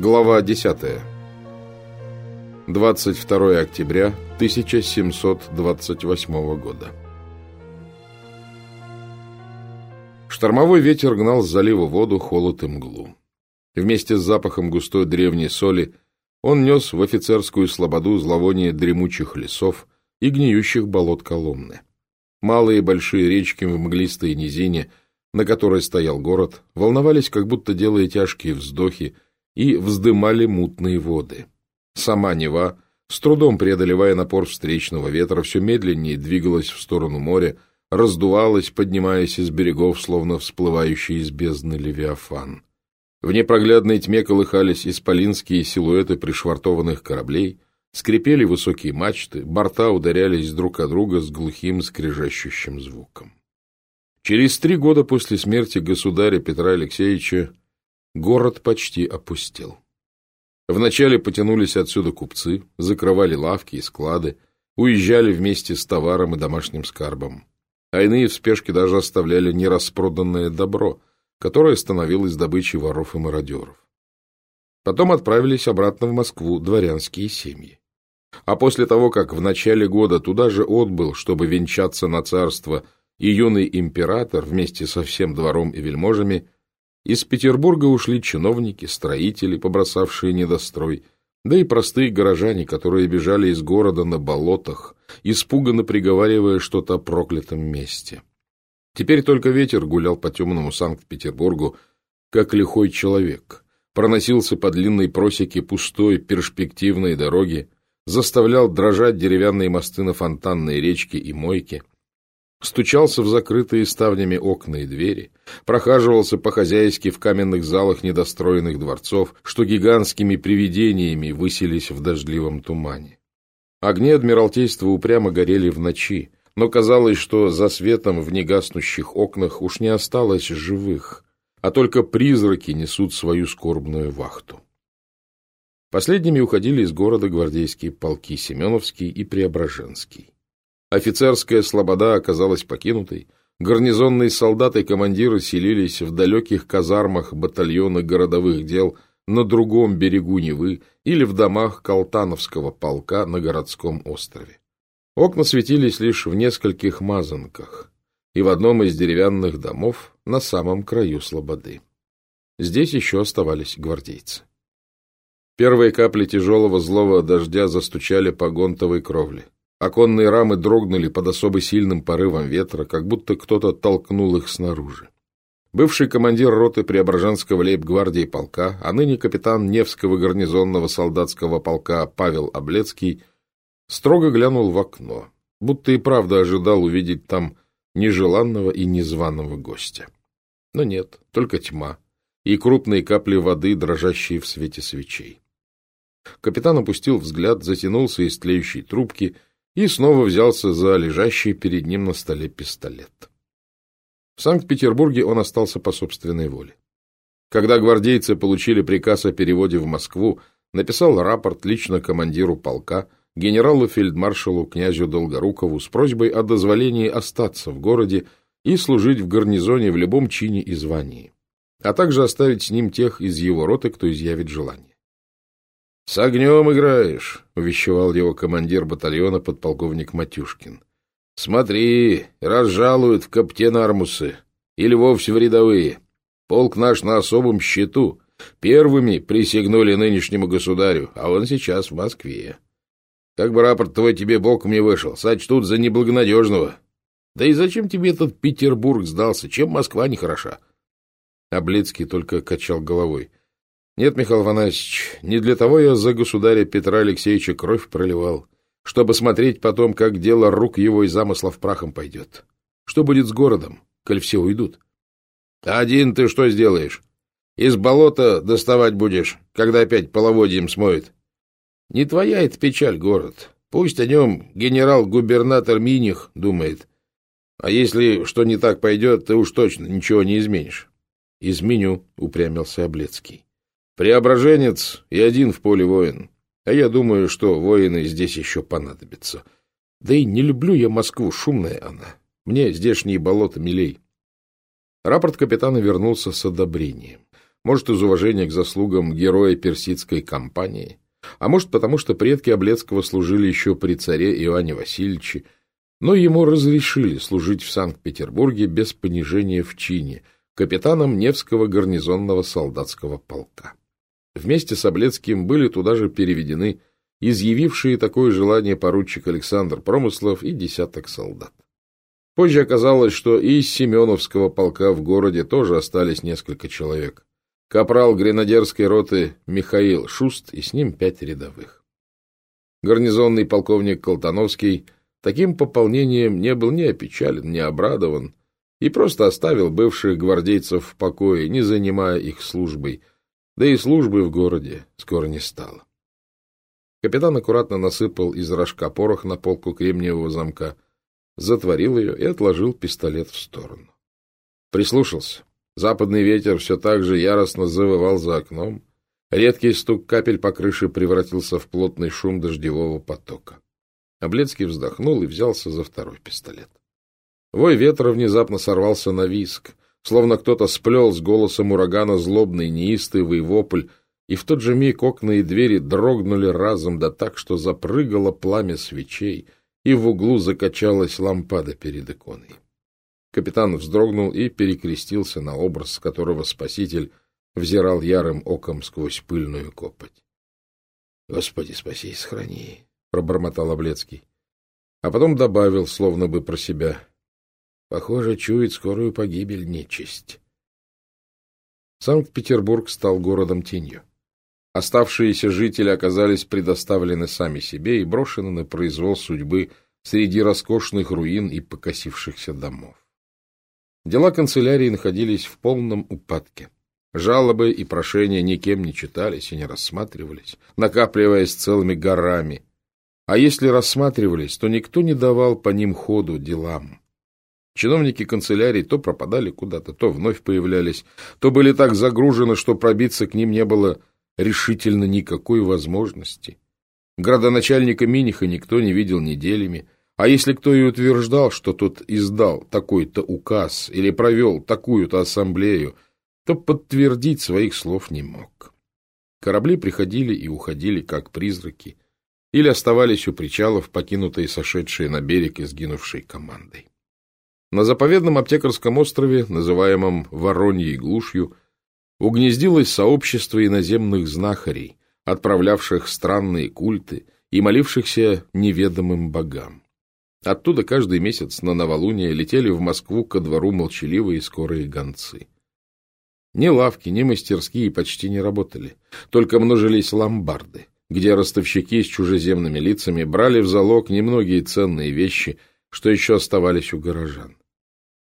Глава 10. 22 октября 1728 года. Штормовой ветер гнал с залива воду, холод и мглу. Вместе с запахом густой древней соли он нес в офицерскую слободу зловоние дремучих лесов и гниющих болот Коломны. Малые и большие речки в мглистой низине, на которой стоял город, волновались, как будто делая тяжкие вздохи, и вздымали мутные воды. Сама Нева, с трудом преодолевая напор встречного ветра, все медленнее двигалась в сторону моря, раздувалась, поднимаясь из берегов, словно всплывающий из бездны левиафан. В непроглядной тьме колыхались исполинские силуэты пришвартованных кораблей, скрипели высокие мачты, борта ударялись друг о друга с глухим скрежещущим звуком. Через три года после смерти государя Петра Алексеевича город почти опустел. Вначале потянулись отсюда купцы, закрывали лавки и склады, уезжали вместе с товаром и домашним скарбом. А иные в спешке даже оставляли нераспроданное добро, которое становилось добычей воров и мародеров. Потом отправились обратно в Москву дворянские семьи. А после того, как в начале года туда же отбыл, чтобы венчаться на царство, и юный император вместе со всем двором и вельможами – из Петербурга ушли чиновники, строители, побросавшие недострой, да и простые горожане, которые бежали из города на болотах, испуганно приговаривая что-то о проклятом месте. Теперь только ветер гулял по темному Санкт-Петербургу, как лихой человек, проносился по длинной просеке пустой перспективной дороги, заставлял дрожать деревянные мосты на фонтанной речке и мойке, стучался в закрытые ставнями окна и двери, прохаживался по-хозяйски в каменных залах недостроенных дворцов, что гигантскими привидениями высились в дождливом тумане. Огни Адмиралтейства упрямо горели в ночи, но казалось, что за светом в негаснущих окнах уж не осталось живых, а только призраки несут свою скорбную вахту. Последними уходили из города гвардейские полки Семеновский и Преображенский. Офицерская слобода оказалась покинутой, гарнизонные солдаты и командиры селились в далеких казармах батальона городовых дел на другом берегу Невы или в домах Калтановского полка на городском острове. Окна светились лишь в нескольких мазанках и в одном из деревянных домов на самом краю слободы. Здесь еще оставались гвардейцы. Первые капли тяжелого злого дождя застучали по гонтовой кровле. Оконные рамы дрогнули под особо сильным порывом ветра, как будто кто-то толкнул их снаружи. Бывший командир роты Преображенского лейб-гвардии полка, а ныне капитан Невского гарнизонного солдатского полка Павел Облецкий, строго глянул в окно, будто и правда ожидал увидеть там нежеланного и незваного гостя. Но нет, только тьма и крупные капли воды, дрожащие в свете свечей. Капитан опустил взгляд, затянулся из тлеющей трубки — и снова взялся за лежащий перед ним на столе пистолет. В Санкт-Петербурге он остался по собственной воле. Когда гвардейцы получили приказ о переводе в Москву, написал рапорт лично командиру полка, генералу-фельдмаршалу князю Долгорукову с просьбой о дозволении остаться в городе и служить в гарнизоне в любом чине и звании, а также оставить с ним тех из его роты, кто изъявит желание. — С огнем играешь, — увещевал его командир батальона подполковник Матюшкин. — Смотри, разжалуют в каптенармусы или вовсе в рядовые. Полк наш на особом счету. Первыми присягнули нынешнему государю, а он сейчас в Москве. Как бы рапорт твой тебе боком не вышел, сочтут за неблагонадежного. Да и зачем тебе этот Петербург сдался? Чем Москва не хороша? Облицкий только качал головой. Нет, Михаил Афанасьевич, не для того я за государя Петра Алексеевича кровь проливал, чтобы смотреть потом, как дело рук его и замыслов прахом пойдет. Что будет с городом, коль все уйдут? Один ты что сделаешь? Из болота доставать будешь, когда опять половодьем смоет. Не твоя это печаль, город. Пусть о нем генерал-губернатор Миних думает. А если что не так пойдет, ты уж точно ничего не изменишь. — Изменю, — упрямился Облецкий. Преображенец и один в поле воин. А я думаю, что воины здесь еще понадобятся. Да и не люблю я Москву, шумная она. Мне здешние болота милей. Рапорт капитана вернулся с одобрением. может, из уважения к заслугам героя персидской кампании, а может, потому что предки Облецкого служили еще при царе Иоанне Васильевиче, но ему разрешили служить в Санкт-Петербурге без понижения в чине, капитаном Невского гарнизонного солдатского полка. Вместе с Облецким были туда же переведены изъявившие такое желание поручик Александр Промыслов и десяток солдат. Позже оказалось, что и из Семеновского полка в городе тоже остались несколько человек. Капрал гренадерской роты Михаил Шуст и с ним пять рядовых. Гарнизонный полковник Колтановский таким пополнением не был ни опечален, ни обрадован и просто оставил бывших гвардейцев в покое, не занимая их службой, да и службы в городе скоро не стало. Капитан аккуратно насыпал из рожка порох на полку кремниевого замка, затворил ее и отложил пистолет в сторону. Прислушался. Западный ветер все так же яростно завывал за окном. Редкий стук капель по крыше превратился в плотный шум дождевого потока. Облецкий вздохнул и взялся за второй пистолет. Вой ветра внезапно сорвался на виск, словно кто-то сплел с голосом урагана злобный неистовый вопль, и в тот же миг окна и двери дрогнули разом, да так, что запрыгало пламя свечей, и в углу закачалась лампада перед иконой. Капитан вздрогнул и перекрестился на образ, которого спаситель взирал ярым оком сквозь пыльную копоть. — Господи, спаси и сохрани! — пробормотал Облецкий. А потом добавил, словно бы про себя. — Похоже, чует скорую погибель нечисть. Санкт-Петербург стал городом тенью. Оставшиеся жители оказались предоставлены сами себе и брошены на произвол судьбы среди роскошных руин и покосившихся домов. Дела канцелярии находились в полном упадке. Жалобы и прошения никем не читались и не рассматривались, накапливаясь целыми горами. А если рассматривались, то никто не давал по ним ходу делам. Чиновники канцелярии то пропадали куда-то, то вновь появлялись, то были так загружены, что пробиться к ним не было решительно никакой возможности. Градоначальника Миниха никто не видел неделями, а если кто и утверждал, что тот издал такой-то указ или провел такую-то ассамблею, то подтвердить своих слов не мог. Корабли приходили и уходили, как призраки, или оставались у причалов, покинутые сошедшие на берег и сгинувшей командой. На заповедном аптекарском острове, называемом Вороньей глушью, угнездилось сообщество иноземных знахарей, отправлявших странные культы и молившихся неведомым богам. Оттуда каждый месяц на новолуние летели в Москву ко двору молчаливые скорые гонцы. Ни лавки, ни мастерские почти не работали, только множились ломбарды, где ростовщики с чужеземными лицами брали в залог немногие ценные вещи, что еще оставались у горожан.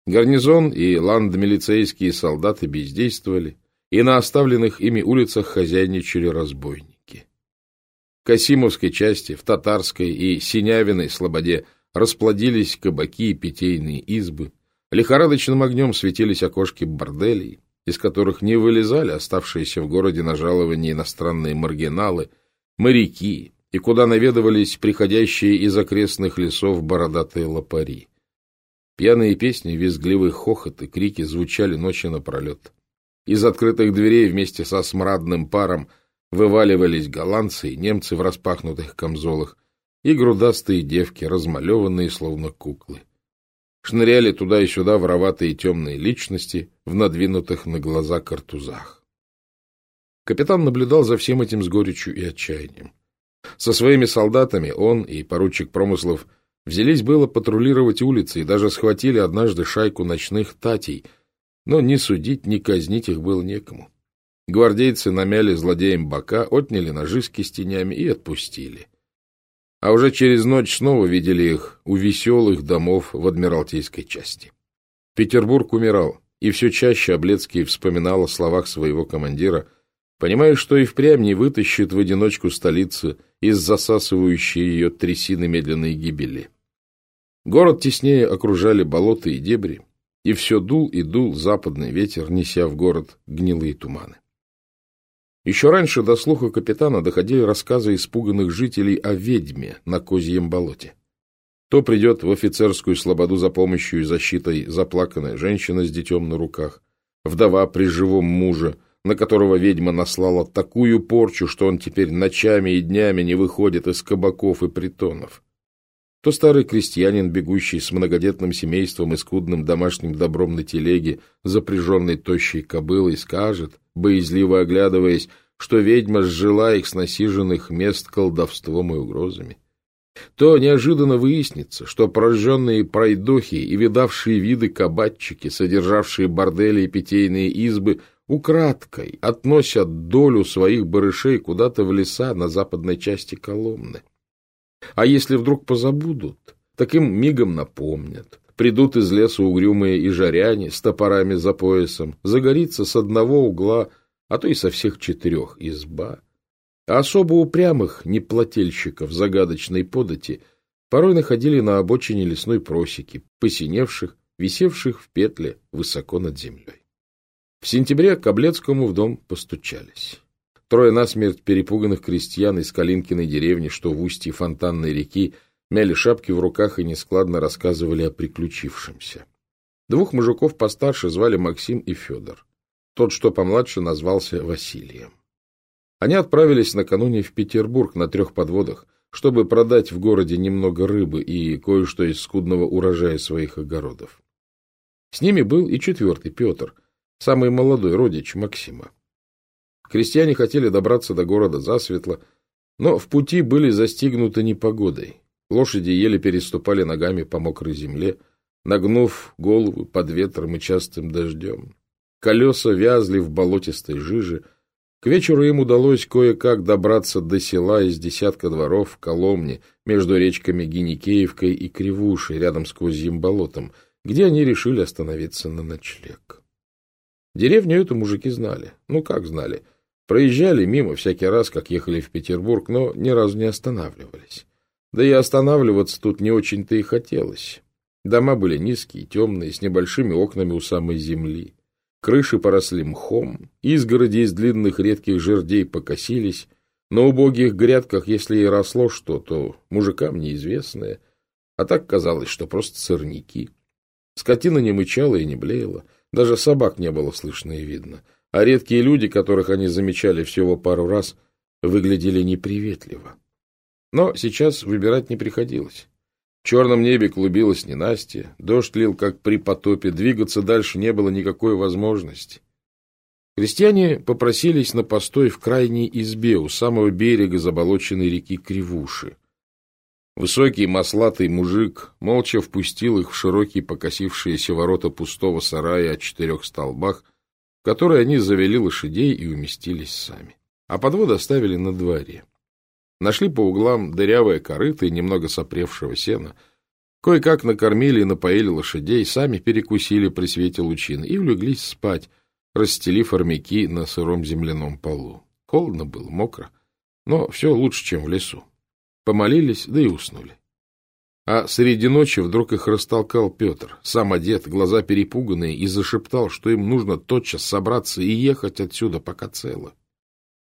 Гарнизон и ландмилицейские солдаты бездействовали, и на оставленных ими улицах хозяйничали разбойники. В Касимовской части, в Татарской и Синявиной слободе расплодились кабаки и питейные избы, лихорадочным огнем светились окошки борделей, из которых не вылезали оставшиеся в городе на жаловании иностранные маргиналы, моряки, и куда наведывались приходящие из окрестных лесов бородатые лопари. Пьяные песни, визгливый хохот и крики звучали ночи напролет. Из открытых дверей вместе со смрадным паром вываливались голландцы и немцы в распахнутых камзолах и грудастые девки, размалеванные словно куклы. Шныряли туда и сюда вороватые темные личности в надвинутых на глаза картузах. Капитан наблюдал за всем этим с горечью и отчаянием. Со своими солдатами он и поручик промыслов взялись было патрулировать улицы и даже схватили однажды шайку ночных татей — но ни судить, ни казнить их было некому. Гвардейцы намяли злодеям бока, отняли ножи с кистенями и отпустили. А уже через ночь снова видели их у веселых домов в Адмиралтейской части. Петербург умирал, и все чаще Облецкий вспоминал о словах своего командира, понимая, что и впрямь не вытащит в одиночку столицы из засасывающей ее трясины медленной гибели. Город теснее окружали болота и дебри, и все дул и дул западный ветер, неся в город гнилые туманы. Еще раньше до слуха капитана доходили рассказы испуганных жителей о ведьме на Козьем болоте. То придет в офицерскую слободу за помощью и защитой заплаканная женщина с детем на руках, вдова при живом муже, на которого ведьма наслала такую порчу, что он теперь ночами и днями не выходит из кабаков и притонов, то старый крестьянин, бегущий с многодетным семейством и скудным домашним добром на телеге, запряженной тощей кобылой, скажет, боязливо оглядываясь, что ведьма сжила их с насиженных мест колдовством и угрозами то неожиданно выяснится, что пораженные пройдохи и видавшие виды кабачики, содержавшие бордели и питейные избы, украдкой относят долю своих барышей куда-то в леса на западной части Коломны. А если вдруг позабудут, так им мигом напомнят. Придут из леса угрюмые и жаряне с топорами за поясом, загорится с одного угла, а то и со всех четырех изба. А особо упрямых неплательщиков загадочной подати порой находили на обочине лесной просеки, посиневших, висевших в петле высоко над землей. В сентябре к Облецкому в дом постучались. Трое насмерть перепуганных крестьян из Калинкиной деревни, что в устье фонтанной реки, мяли шапки в руках и нескладно рассказывали о приключившемся. Двух мужиков постарше звали Максим и Федор. Тот, что помладше, назвался Василием. Они отправились накануне в Петербург на трех подводах, чтобы продать в городе немного рыбы и кое-что из скудного урожая своих огородов. С ними был и четвертый Петр, самый молодой родич Максима. Крестьяне хотели добраться до города засветло, но в пути были застигнуты непогодой. Лошади еле переступали ногами по мокрой земле, нагнув головы под ветром и частым дождем. Колеса вязли в болотистой жиже, к вечеру им удалось кое-как добраться до села из десятка дворов в Коломне между речками Геникеевкой и Кривушей, рядом с Козьим болотом, где они решили остановиться на ночлег. Деревню эту мужики знали. Ну, как знали? Проезжали мимо всякий раз, как ехали в Петербург, но ни разу не останавливались. Да и останавливаться тут не очень-то и хотелось. Дома были низкие, темные, с небольшими окнами у самой земли. Крыши поросли мхом, изгороди из длинных редких жердей покосились, на убогих грядках, если и росло что, то мужикам неизвестное, а так казалось, что просто сорняки. Скотина не мычала и не блеяла, даже собак не было слышно и видно, а редкие люди, которых они замечали всего пару раз, выглядели неприветливо. Но сейчас выбирать не приходилось. В черном небе клубилась ненастье, дождь лил, как при потопе, двигаться дальше не было никакой возможности. Крестьяне попросились на постой в крайней избе у самого берега заболоченной реки Кривуши. Высокий маслатый мужик молча впустил их в широкие покосившиеся ворота пустого сарая о четырех столбах, в которые они завели лошадей и уместились сами. А подвод оставили на дворе. Нашли по углам дырявое корыто и немного сопревшего сена. Кое-как накормили и напоили лошадей, сами перекусили при свете лучин и улеглись спать, расстелив армяки на сыром земляном полу. Холодно было, мокро, но все лучше, чем в лесу. Помолились, да и уснули. А среди ночи вдруг их растолкал Петр, сам одет, глаза перепуганные, и зашептал, что им нужно тотчас собраться и ехать отсюда, пока цело.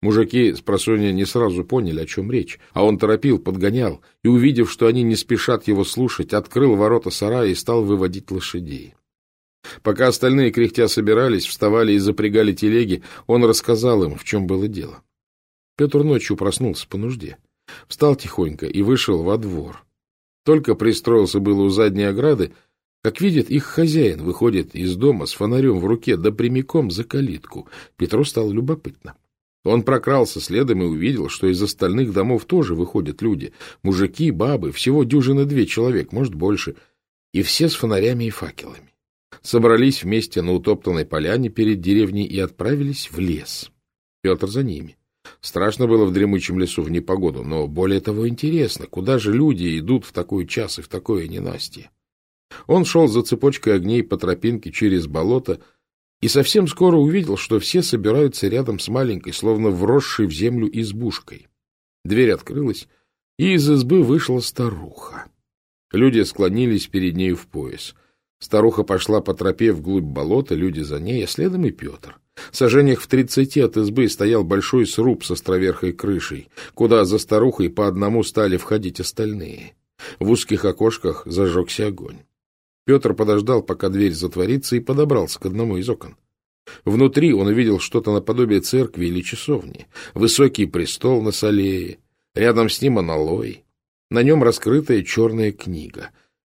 Мужики с просонья не сразу поняли, о чем речь, а он торопил, подгонял, и, увидев, что они не спешат его слушать, открыл ворота сарая и стал выводить лошадей. Пока остальные кряхтя собирались, вставали и запрягали телеги, он рассказал им, в чем было дело. Петр ночью проснулся по нужде, встал тихонько и вышел во двор. Только пристроился было у задней ограды, как видит, их хозяин выходит из дома с фонарем в руке, да прямиком за калитку. Петру стало любопытно. Он прокрался следом и увидел, что из остальных домов тоже выходят люди. Мужики, бабы, всего дюжины две человек, может, больше. И все с фонарями и факелами. Собрались вместе на утоптанной поляне перед деревней и отправились в лес. Петр за ними. Страшно было в дремучем лесу в непогоду, но более того интересно, куда же люди идут в такой час и в такое ненастье. Он шел за цепочкой огней по тропинке через болото, и совсем скоро увидел, что все собираются рядом с маленькой, словно вросшей в землю избушкой. Дверь открылась, и из избы вышла старуха. Люди склонились перед нею в пояс. Старуха пошла по тропе вглубь болота, люди за ней, а следом и Петр. В сажениях в тридцати от избы стоял большой сруб с островерхой крышей, куда за старухой по одному стали входить остальные. В узких окошках зажегся огонь. Петр подождал, пока дверь затворится, и подобрался к одному из окон. Внутри он увидел что-то наподобие церкви или часовни, высокий престол на солее, рядом с ним аналой, на нем раскрытая черная книга.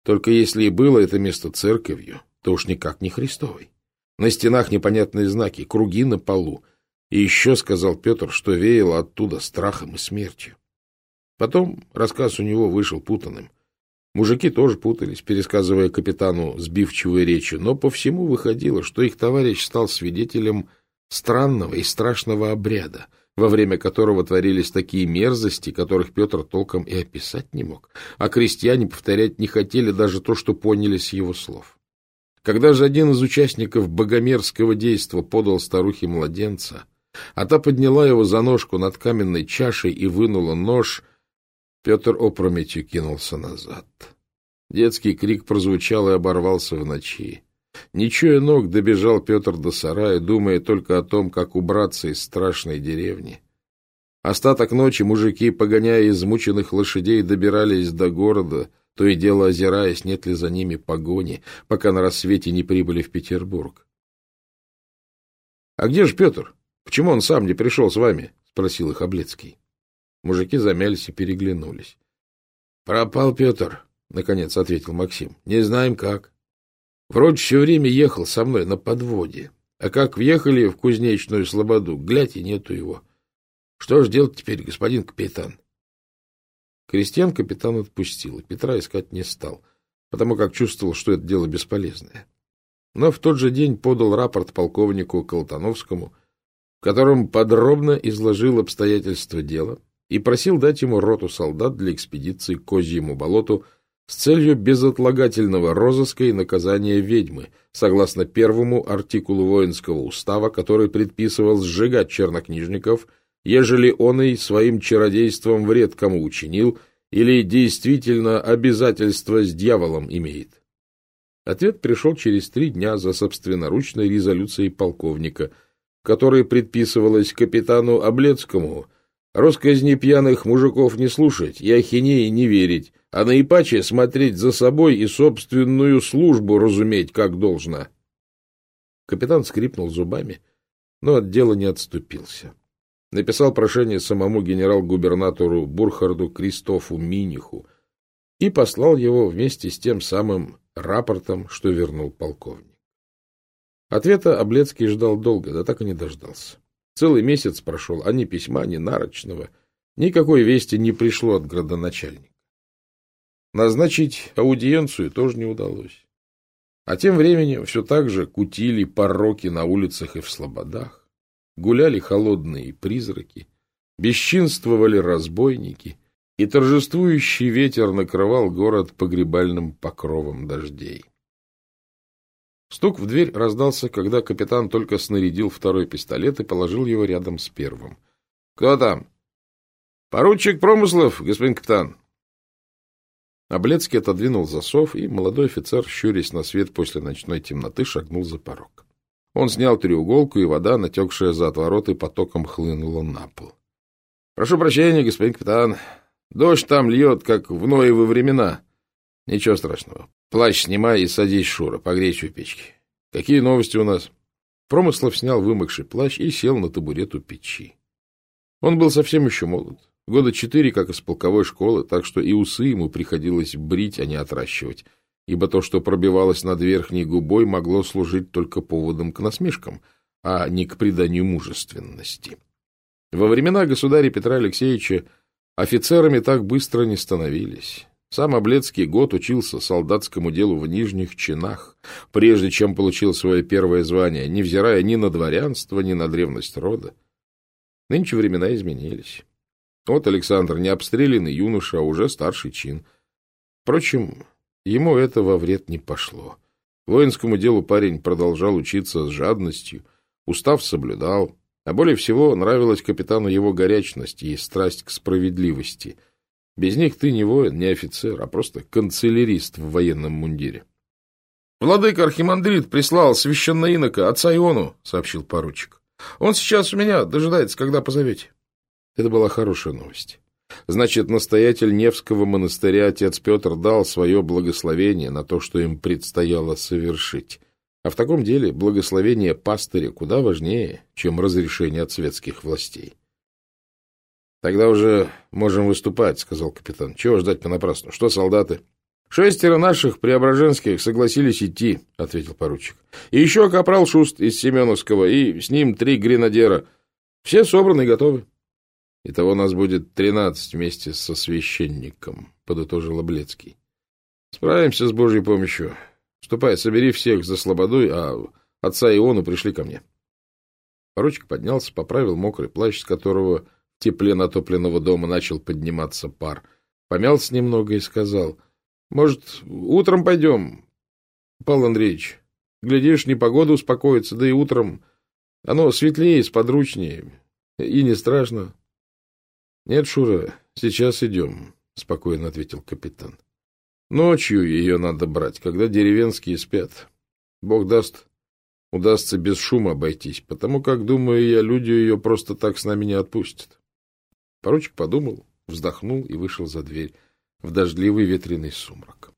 Только если и было это место церковью, то уж никак не Христовой. На стенах непонятные знаки, круги на полу. И еще сказал Петр, что веяло оттуда страхом и смертью. Потом рассказ у него вышел путанным. Мужики тоже путались, пересказывая капитану сбивчивые речи, но по всему выходило, что их товарищ стал свидетелем странного и страшного обряда, во время которого творились такие мерзости, которых Петр толком и описать не мог, а крестьяне повторять не хотели даже то, что поняли с его слов. Когда же один из участников богомерзкого действа подал старухе младенца, а та подняла его за ножку над каменной чашей и вынула нож — Петр опрометью кинулся назад. Детский крик прозвучал и оборвался в ночи. Ничего ног добежал Петр до сарая, думая только о том, как убраться из страшной деревни. Остаток ночи мужики, погоняя измученных лошадей, добирались до города, то и дело озираясь, нет ли за ними погони, пока на рассвете не прибыли в Петербург. — А где же Петр? Почему он сам не пришел с вами? — спросил их Облецкий. Мужики замялись и переглянулись. — Пропал Петр, — наконец ответил Максим. — Не знаем как. Вроде все время ехал со мной на подводе. А как въехали в кузнечную слободу, глядь, и нету его. Что ж делать теперь, господин капитан? Крестьян капитан отпустил, и Петра искать не стал, потому как чувствовал, что это дело бесполезное. Но в тот же день подал рапорт полковнику Колтановскому, в котором подробно изложил обстоятельства дела, и просил дать ему роту солдат для экспедиции к Козьему болоту с целью безотлагательного розыска и наказания ведьмы, согласно первому артикулу воинского устава, который предписывал сжигать чернокнижников, ежели он и своим чародейством вред кому учинил или действительно обязательство с дьяволом имеет. Ответ пришел через три дня за собственноручной резолюцией полковника, которой предписывалось капитану Облецкому – Росказни пьяных мужиков не слушать и ахинеи не верить, а наипаче смотреть за собой и собственную службу разуметь как должно. Капитан скрипнул зубами, но от дела не отступился. Написал прошение самому генерал-губернатору Бурхарду Кристофу Миниху и послал его вместе с тем самым рапортом, что вернул полковник. Ответа Облецкий ждал долго, да так и не дождался. Целый месяц прошел, а ни письма, ни нарочного. Никакой вести не пришло от градоначальника. Назначить аудиенцию тоже не удалось. А тем временем все так же кутили пороки на улицах и в слободах, гуляли холодные призраки, бесчинствовали разбойники, и торжествующий ветер накрывал город погребальным покровом дождей. Стук в дверь раздался, когда капитан только снарядил второй пистолет и положил его рядом с первым. — Кто там? — Поручик Промыслов, господин капитан. Облецкий отодвинул засов, и молодой офицер, щурясь на свет после ночной темноты, шагнул за порог. Он снял треуголку, и вода, натекшая за отвороты, потоком хлынула на пол. — Прошу прощения, господин капитан. Дождь там льет, как в Ноевы времена. Ничего страшного. Плащ снимай и садись, Шура, погрейся у печки. Какие новости у нас? Промыслов снял вымокший плащ и сел на табурет у печи. Он был совсем еще молод. Года четыре, как из полковой школы, так что и усы ему приходилось брить, а не отращивать, ибо то, что пробивалось над верхней губой, могло служить только поводом к насмешкам, а не к приданию мужественности. Во времена государя Петра Алексеевича офицерами так быстро не становились. Сам Облецкий год учился солдатскому делу в нижних чинах, прежде чем получил свое первое звание, невзирая ни на дворянство, ни на древность рода. Нынче времена изменились. Вот Александр не обстрелянный юноша, а уже старший чин. Впрочем, ему это во вред не пошло. Воинскому делу парень продолжал учиться с жадностью, устав соблюдал, а более всего нравилась капитану его горячность и страсть к справедливости — без них ты не воин, не офицер, а просто канцелярист в военном мундире. — Владыка Архимандрит прислал священного инока, отца Иону, — сообщил поручик. — Он сейчас у меня дожидается, когда позовете. Это была хорошая новость. Значит, настоятель Невского монастыря отец Петр дал свое благословение на то, что им предстояло совершить. А в таком деле благословение пастыря куда важнее, чем разрешение от светских властей. «Тогда уже можем выступать», — сказал капитан. «Чего ждать понапрасну? Что солдаты?» «Шестеро наших преображенских согласились идти», — ответил поручик. «И еще капрал Шуст из Семеновского, и с ним три гренадера. Все собраны и готовы». «Итого нас будет тринадцать вместе со священником», — подытожил Облецкий. «Справимся с Божьей помощью. Ступай, собери всех за слободой, а отца Иону пришли ко мне». Поручик поднялся, поправил мокрый плащ, с которого тепле натопленного дома начал подниматься пар. Помялся немного и сказал, «Может, утром пойдем, Павел Андреевич? Глядишь, непогода успокоится, да и утром оно светлее, сподручнее, и не страшно». «Нет, Шура, сейчас идем», — спокойно ответил капитан. «Ночью ее надо брать, когда деревенские спят. Бог даст, удастся без шума обойтись, потому как, думаю я, люди ее просто так с нами не отпустят». Поручик подумал, вздохнул и вышел за дверь в дождливый ветреный сумрак.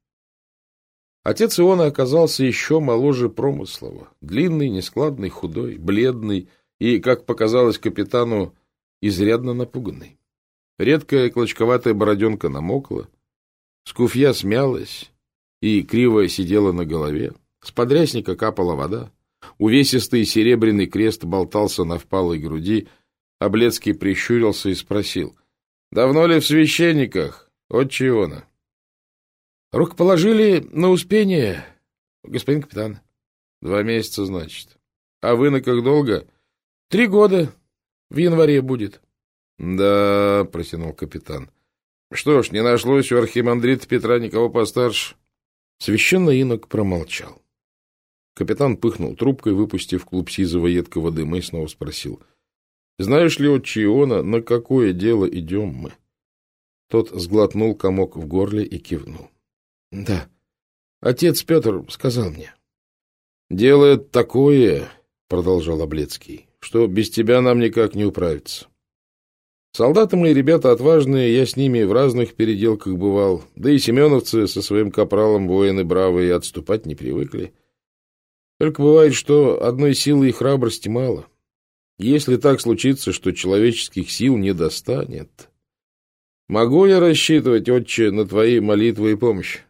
Отец Иона оказался еще моложе Промыслова. Длинный, нескладный, худой, бледный и, как показалось капитану, изрядно напуганный. Редкая клочковатая бороденка намокла, скуфья смялась и криво сидела на голове. С подрясника капала вода. Увесистый серебряный крест болтался на впалой груди — Облецкий прищурился и спросил. — Давно ли в священниках? Отче Иона? — Рукоположили на Успение, господин капитан. — Два месяца, значит. — А вы на как долго? — Три года. В январе будет. — Да, — протянул капитан. — Что ж, не нашлось у архимандрита Петра никого постарше. Священный инок промолчал. Капитан пыхнул трубкой, выпустив клуб сизого едкого дыма, и снова спросил — знаешь ли, отче Иона, на какое дело идем мы? Тот сглотнул комок в горле и кивнул. — Да, отец Петр сказал мне. — Дело такое, — продолжал Облецкий, — что без тебя нам никак не управиться. Солдаты мои ребята отважные, я с ними в разных переделках бывал, да и семеновцы со своим капралом воины бравые отступать не привыкли. Только бывает, что одной силы и храбрости мало. — если так случится, что человеческих сил не достанет, могу я рассчитывать, отче, на твои молитвы и помощь?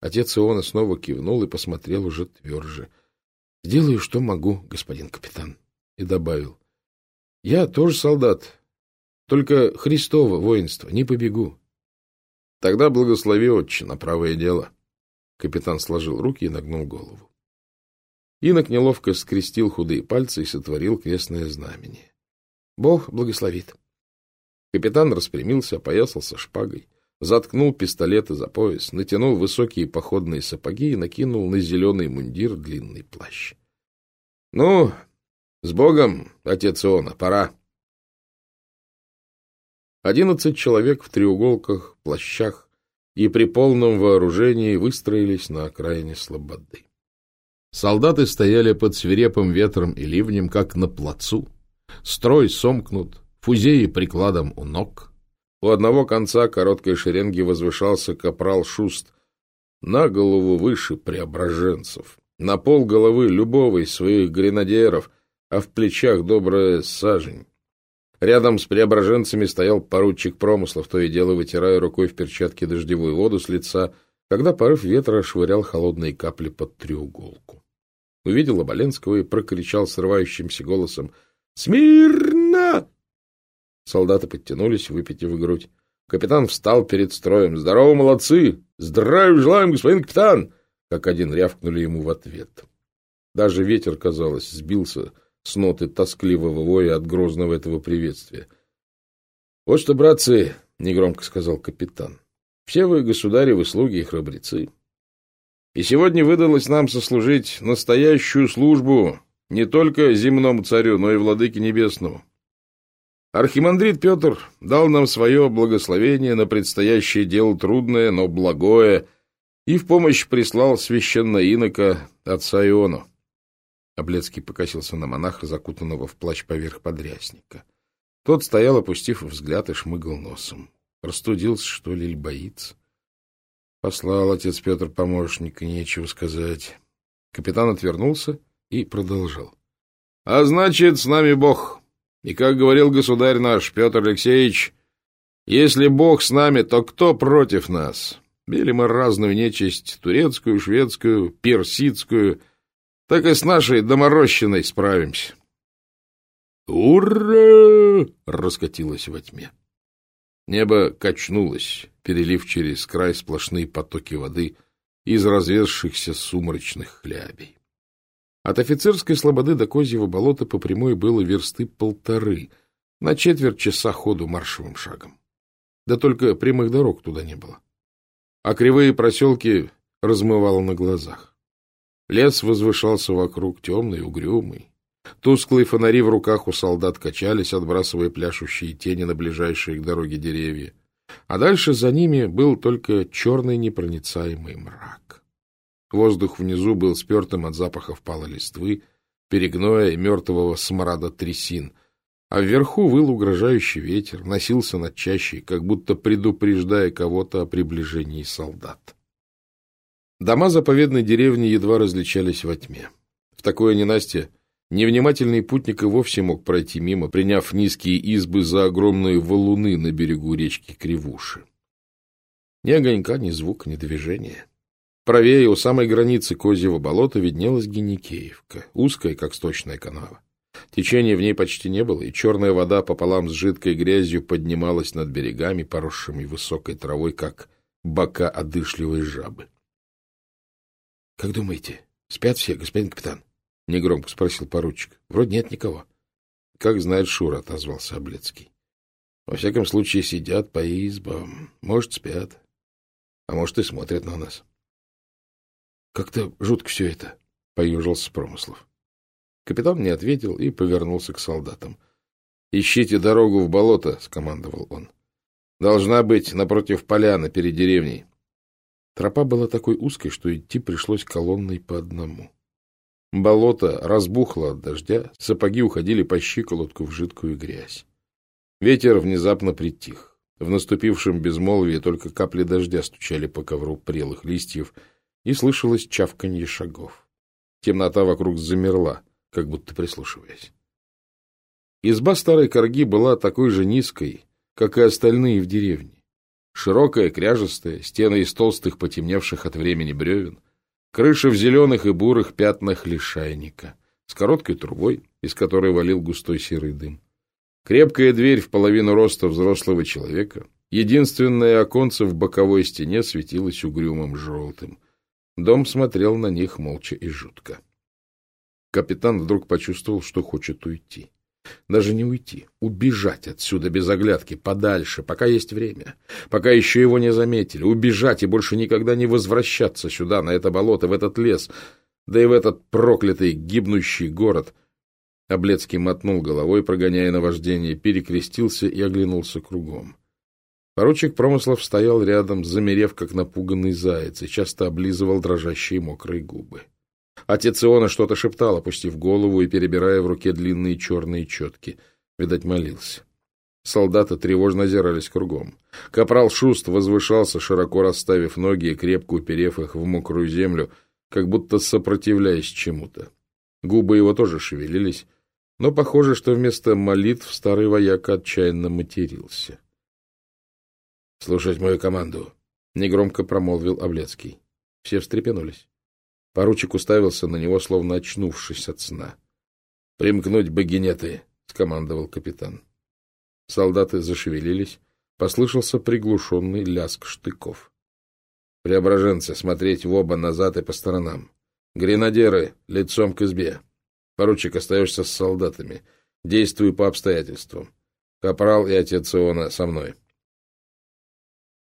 Отец Иона снова кивнул и посмотрел уже тверже. — Сделаю, что могу, господин капитан. И добавил. — Я тоже солдат, только Христово воинство, не побегу. — Тогда благослови, отче, на правое дело. Капитан сложил руки и нагнул голову. Инок неловко скрестил худые пальцы и сотворил крестное знамение. Бог благословит. Капитан распрямился, опоясался шпагой, заткнул пистолеты за пояс, натянул высокие походные сапоги и накинул на зеленый мундир длинный плащ. — Ну, с Богом, отец Иона, пора. Одиннадцать человек в треуголках, плащах и при полном вооружении выстроились на окраине слободы. Солдаты стояли под свирепым ветром и ливнем, как на плацу. Строй сомкнут, фузеи прикладом у ног. У одного конца короткой шеренги возвышался капрал Шуст, на голову выше преображенцев, на пол головы любого из своих гренадеров, а в плечах добрая сажень. Рядом с преображенцами стоял поручик промыслов, то и дело вытирая рукой в перчатке дождевую воду с лица, когда порыв ветра швырял холодные капли под треуголку увидел Оболенского и прокричал срывающимся голосом «Смирно!». Солдаты подтянулись, выпитив грудь. Капитан встал перед строем. «Здорово, молодцы! Здравия желаем, господин капитан!» Как один рявкнули ему в ответ. Даже ветер, казалось, сбился с ноты тоскливого воя от грозного этого приветствия. «Вот что, братцы!» — негромко сказал капитан. «Все вы, государевы, слуги и храбрецы. И сегодня выдалось нам сослужить настоящую службу не только земному царю, но и владыке небесному. Архимандрит Петр дал нам свое благословение на предстоящее дело трудное, но благое, и в помощь прислал священно инока отца Иону. Облецкий покосился на монаха, закутанного в плащ поверх подрясника. Тот стоял, опустив взгляд, и шмыгал носом. Простудился, что ли, или боится? Послал отец Петр помощника, нечего сказать. Капитан отвернулся и продолжал. — А значит, с нами Бог. И, как говорил государь наш Петр Алексеевич, если Бог с нами, то кто против нас? Били мы разную нечисть, турецкую, шведскую, персидскую, так и с нашей доморощенной справимся. «Ура!» — раскатилось во тьме. Небо качнулось, перелив через край сплошные потоки воды из разверзшихся сумрачных хлябей. От офицерской слободы до Козьего болота по прямой было версты полторы, на четверть часа ходу маршевым шагом. Да только прямых дорог туда не было. А кривые проселки размывало на глазах. Лес возвышался вокруг темный, угрюмый, Тусклые фонари в руках у солдат качались, отбрасывая пляшущие тени на ближайшие к дороге деревья. А дальше за ними был только черный непроницаемый мрак. Воздух внизу был спертым от запахов палой листвы, перегноя и мертвого смрада трясин, а вверху выл угрожающий ветер, носился над чащей, как будто предупреждая кого-то о приближении солдат. Дома заповедной деревни едва различались во тьме. В такое ненастье Невнимательный путник и вовсе мог пройти мимо, приняв низкие избы за огромные валуны на берегу речки Кривуши. Ни огонька, ни звука, ни движения. Правее, у самой границы Козьего болота, виднелась Геникеевка, узкая, как сточная канава. Течения в ней почти не было, и черная вода пополам с жидкой грязью поднималась над берегами, поросшими высокой травой, как бока одышливой жабы. — Как думаете, спят все, господин капитан? — негромко спросил поручик. — Вроде нет никого. — Как знает Шура, — отозвался Облецкий. — Во всяком случае, сидят по избам. Может, спят. А может, и смотрят на нас. — Как-то жутко все это, — поюжился Промыслов. Капитан не ответил и повернулся к солдатам. — Ищите дорогу в болото, — скомандовал он. — Должна быть напротив поляны перед деревней. Тропа была такой узкой, что идти пришлось колонной по одному. Болото разбухло от дождя, сапоги уходили по щиколотку в жидкую грязь. Ветер внезапно притих. В наступившем безмолвии только капли дождя стучали по ковру прелых листьев, и слышалось чавканье шагов. Темнота вокруг замерла, как будто прислушиваясь. Изба старой корги была такой же низкой, как и остальные в деревне. Широкая, кряжестая, стены из толстых, потемневших от времени бревен, Крыша в зеленых и бурых пятнах лишайника, с короткой трубой, из которой валил густой серый дым. Крепкая дверь в половину роста взрослого человека, единственное оконце в боковой стене светилось угрюмым желтым. Дом смотрел на них молча и жутко. Капитан вдруг почувствовал, что хочет уйти. Даже не уйти, убежать отсюда без оглядки, подальше, пока есть время, пока еще его не заметили, убежать и больше никогда не возвращаться сюда, на это болото, в этот лес, да и в этот проклятый гибнущий город. Облецкий мотнул головой, прогоняя наваждение, перекрестился и оглянулся кругом. Поручик Промыслов стоял рядом, замерев, как напуганный заяц, и часто облизывал дрожащие мокрые губы. Отец Иона что-то шептал, опустив голову и перебирая в руке длинные черные четки. Видать, молился. Солдаты тревожно озирались кругом. Капрал Шуст возвышался, широко расставив ноги и крепко уперев их в мокрую землю, как будто сопротивляясь чему-то. Губы его тоже шевелились, но похоже, что вместо молитв старый вояка отчаянно матерился. — Слушать мою команду, — негромко промолвил Облецкий. Все встрепенулись. Поручик уставился на него, словно очнувшись от сна. — Примкнуть багинеты, — скомандовал капитан. Солдаты зашевелились, послышался приглушенный ляск штыков. — Преображенцы, смотреть в оба назад и по сторонам. Гренадеры, лицом к избе. Поручик, остаешься с солдатами. Действуй по обстоятельствам. Капрал и отец Иона со мной.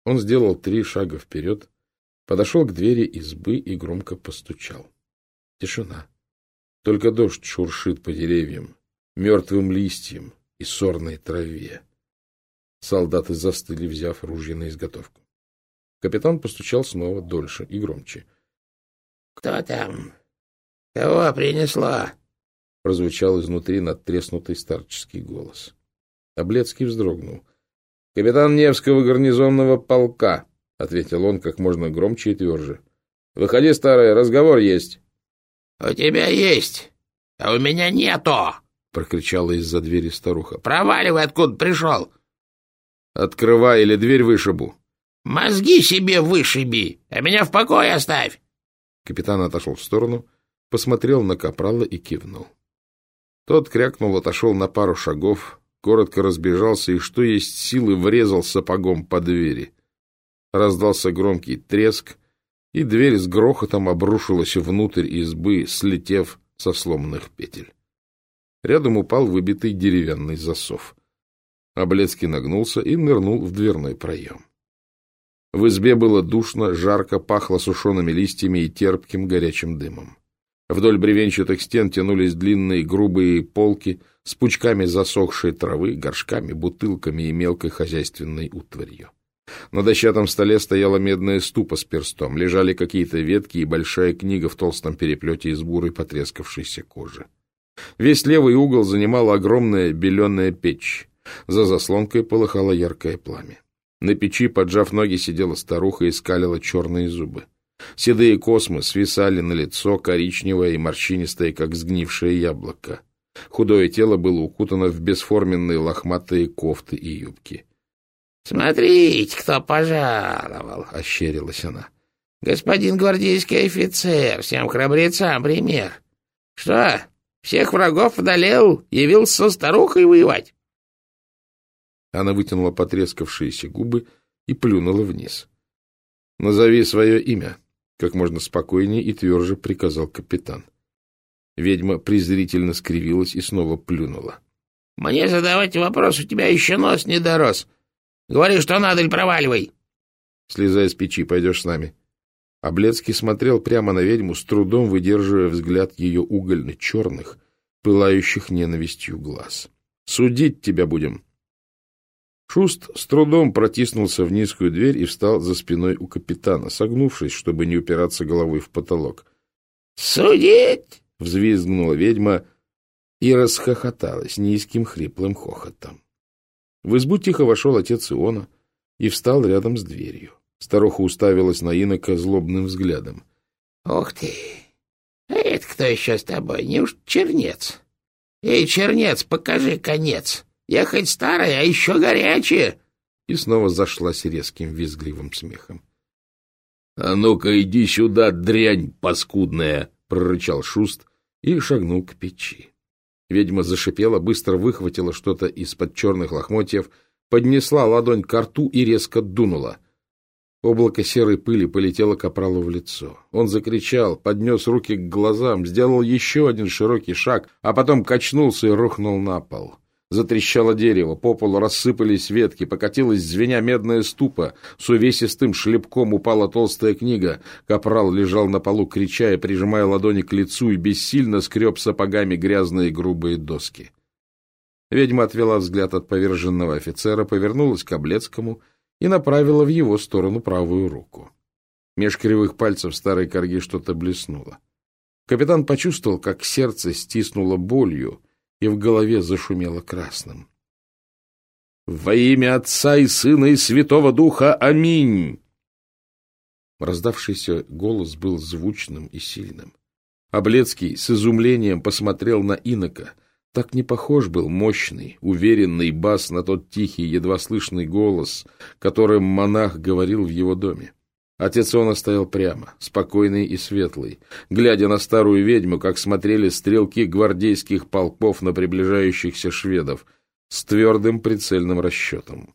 Он сделал три шага вперед, Подошел к двери избы и громко постучал. Тишина. Только дождь шуршит по деревьям, мертвым листьям и сорной траве. Солдаты застыли, взяв ружья на изготовку. Капитан постучал снова дольше и громче. — Кто там? Кого принесла? — прозвучал изнутри надтреснутый старческий голос. Облецкий вздрогнул. — Капитан Невского гарнизонного полка, — ответил он как можно громче и тверже. — Выходи, старая, разговор есть. — У тебя есть, а у меня нету! — прокричала из-за двери старуха. — Проваливай, откуда пришел! — Открывай, или дверь вышибу. — Мозги себе вышиби, а меня в покое оставь! Капитан отошел в сторону, посмотрел на капрала и кивнул. Тот крякнул, отошел на пару шагов, коротко разбежался и, что есть силы, врезал сапогом по двери. Раздался громкий треск, и дверь с грохотом обрушилась внутрь избы, слетев со сломанных петель. Рядом упал выбитый деревянный засов. Облецкий нагнулся и нырнул в дверной проем. В избе было душно, жарко, пахло сушеными листьями и терпким горячим дымом. Вдоль бревенчатых стен тянулись длинные грубые полки с пучками засохшей травы, горшками, бутылками и мелкой хозяйственной утварью. На дощатом столе стояла медная ступа с перстом, лежали какие-то ветки и большая книга в толстом переплете из бурой потрескавшейся кожи. Весь левый угол занимала огромная беленая печь. За заслонкой полыхало яркое пламя. На печи, поджав ноги, сидела старуха и скалила черные зубы. Седые космы свисали на лицо, коричневое и морщинистое, как сгнившее яблоко. Худое тело было укутано в бесформенные лохматые кофты и юбки. — Смотрите, кто пожаловал! — ощерилась она. — Господин гвардейский офицер, всем храбрецам пример. Что, всех врагов одолел, явился со старухой воевать? Она вытянула потрескавшиеся губы и плюнула вниз. — Назови свое имя, — как можно спокойнее и тверже приказал капитан. Ведьма презрительно скривилась и снова плюнула. — Мне задавать вопрос, у тебя еще нос не дорос. Говори, что надо, или проваливай. — Слезай с печи, пойдешь с нами. Облецкий смотрел прямо на ведьму, с трудом выдерживая взгляд ее угольно-черных, пылающих ненавистью глаз. — Судить тебя будем. Шуст с трудом протиснулся в низкую дверь и встал за спиной у капитана, согнувшись, чтобы не упираться головой в потолок. — Судить! — взвизгнула ведьма и расхохоталась низким хриплым хохотом. В избу тихо вошел отец Иона и встал рядом с дверью. Старуха уставилась на инока злобным взглядом. — Ух ты! А это кто еще с тобой? Неужто чернец? Эй, чернец, покажи конец! Я хоть старая, а еще горячая! И снова зашлась резким визгливым смехом. — А ну-ка иди сюда, дрянь паскудная! — прорычал Шуст и шагнул к печи. Ведьма зашипела, быстро выхватила что-то из-под черных лохмотьев, поднесла ладонь к рту и резко дунула — Облако серой пыли полетело капралу в лицо. Он закричал, поднес руки к глазам, сделал еще один широкий шаг, а потом качнулся и рухнул на пол. Затрещало дерево, по полу рассыпались ветки, покатилась звеня медная ступа, с увесистым шлепком упала толстая книга. Капрал лежал на полу, крича и прижимая ладони к лицу, и бессильно скреб сапогами грязные грубые доски. Ведьма отвела взгляд от поверженного офицера, повернулась к Облецкому и направила в его сторону правую руку. Меж кривых пальцев старой корги что-то блеснуло. Капитан почувствовал, как сердце стиснуло болью и в голове зашумело красным. «Во имя Отца и Сына и Святого Духа! Аминь!» Раздавшийся голос был звучным и сильным. Облецкий с изумлением посмотрел на инока — так не похож был мощный, уверенный бас на тот тихий, едва слышный голос, которым монах говорил в его доме. Отец он стоял прямо, спокойный и светлый, глядя на старую ведьму, как смотрели стрелки гвардейских полков на приближающихся шведов, с твердым прицельным расчетом.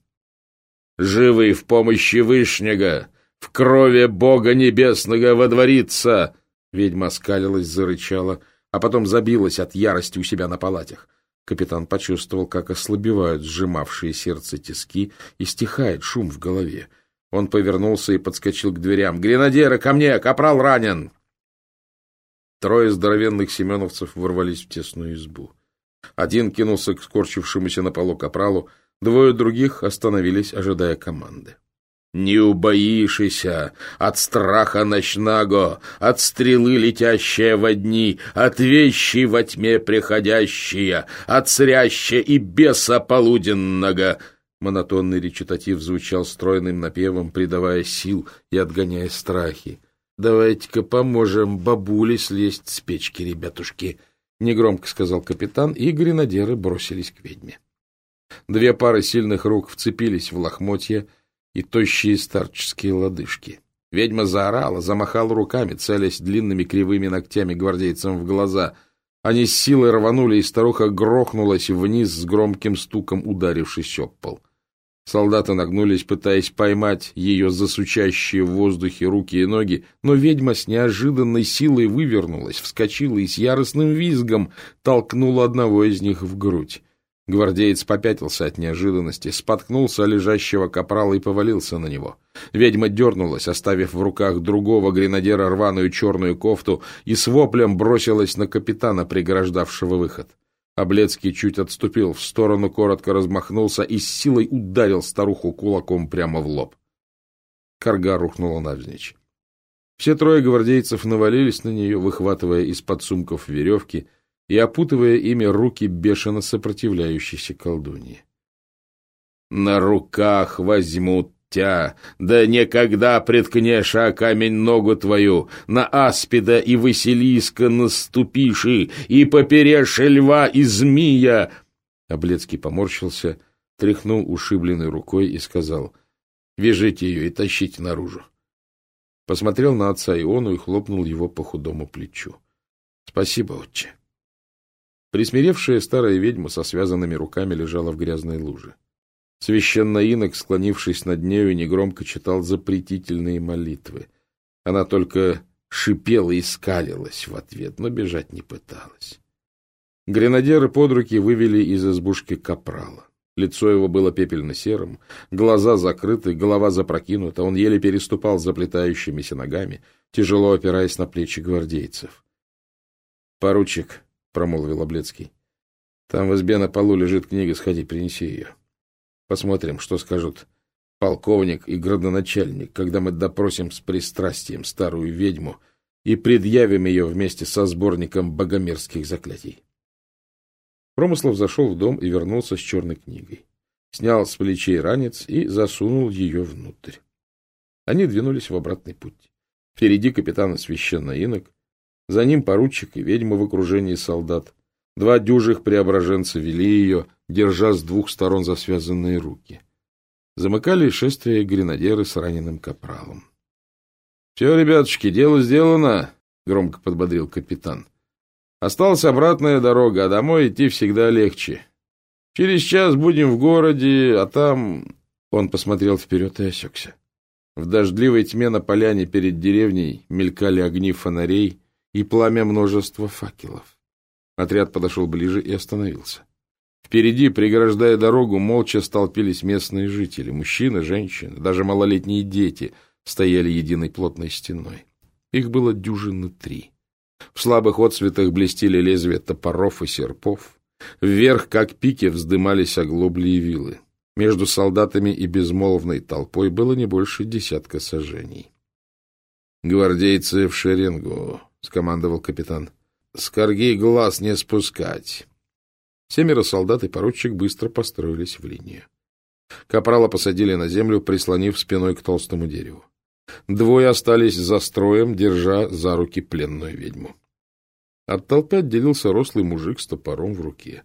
«Живый в помощи Вышнего! В крови Бога Небесного водворится!» Ведьма скалилась, зарычала — а потом забилась от ярости у себя на палатях. Капитан почувствовал, как ослабевают сжимавшие сердце тиски и стихает шум в голове. Он повернулся и подскочил к дверям. «Гренадеры, ко мне! Капрал ранен!» Трое здоровенных семеновцев ворвались в тесную избу. Один кинулся к скорчившемуся на полу капралу, двое других остановились, ожидая команды. Не убоишься от страха ночного, от стрелы, летящая во дни, от вещи во тьме приходящие, от сряща и беса полуденного. Монотонный речитатив звучал стройным напевом, придавая сил и отгоняя страхи. — Давайте-ка поможем бабуле слезть с печки, ребятушки, — негромко сказал капитан, и гренадеры бросились к ведьме. Две пары сильных рук вцепились в лохмотья и тощие старческие лодыжки. Ведьма заорала, замахала руками, целясь длинными кривыми ногтями гвардейцам в глаза. Они с силой рванули, и старуха грохнулась вниз с громким стуком, ударившись об пол. Солдаты нагнулись, пытаясь поймать ее засучащие в воздухе руки и ноги, но ведьма с неожиданной силой вывернулась, вскочила и с яростным визгом толкнула одного из них в грудь. Гвардеец попятился от неожиданности, споткнулся о лежащего капрала и повалился на него. Ведьма дернулась, оставив в руках другого гренадера рваную черную кофту, и с воплем бросилась на капитана, преграждавшего выход. Облецкий чуть отступил в сторону, коротко размахнулся и с силой ударил старуху кулаком прямо в лоб. Карга рухнула навзничь. Все трое гвардейцев навалились на нее, выхватывая из-под сумков веревки и опутывая ими руки бешено сопротивляющейся колдуньи. — На руках возьмут дитя, да никогда приткнешь о камень ногу твою, на аспида и Василиска наступишь, и, и поперешь льва и змея!» Облецкий поморщился, тряхнул ушибленной рукой и сказал, «Вяжите ее и тащите наружу». Посмотрел на отца Иону и хлопнул его по худому плечу. «Спасибо, отче». Присмиревшая старая ведьма со связанными руками лежала в грязной луже. Священноинок, склонившись над нею, негромко читал запретительные молитвы. Она только шипела и скалилась в ответ, но бежать не пыталась. Гренадеры под руки вывели из избушки капрала. Лицо его было пепельно-серым, глаза закрыты, голова запрокинута, он еле переступал заплетающимися ногами, тяжело опираясь на плечи гвардейцев. — Поручик, — промолвил Облецкий, — там в избе на полу лежит книга, сходи, принеси ее. Посмотрим, что скажут полковник и градоначальник, когда мы допросим с пристрастием старую ведьму и предъявим ее вместе со сборником богомерзких заклятий. Промыслов зашел в дом и вернулся с черной книгой. Снял с плечей ранец и засунул ее внутрь. Они двинулись в обратный путь. Впереди капитана священный инок, за ним поручик и ведьма в окружении солдат. Два дюжих преображенца вели ее, держа с двух сторон за связанные руки. Замыкали шествие гренадеры с раненым капралом. — Все, ребятушки, дело сделано, — громко подбодрил капитан. — Осталась обратная дорога, а домой идти всегда легче. Через час будем в городе, а там... Он посмотрел вперед и осекся. В дождливой тьме на поляне перед деревней мелькали огни фонарей и пламя множества факелов. Отряд подошел ближе и остановился. Впереди, преграждая дорогу, молча столпились местные жители. Мужчины, женщины, даже малолетние дети стояли единой плотной стеной. Их было дюжины три. В слабых отсветах блестели лезвия топоров и серпов. Вверх, как пики, вздымались оглобли и вилы. Между солдатами и безмолвной толпой было не больше десятка сажений. «Гвардейцы в шеренгу», — скомандовал капитан. «С корги глаз не спускать. Семеро солдат и поручик быстро построились в линию. Капрала посадили на землю, прислонив спиной к толстому дереву. Двое остались за строем, держа за руки пленную ведьму. От толпы отделился рослый мужик с топором в руке.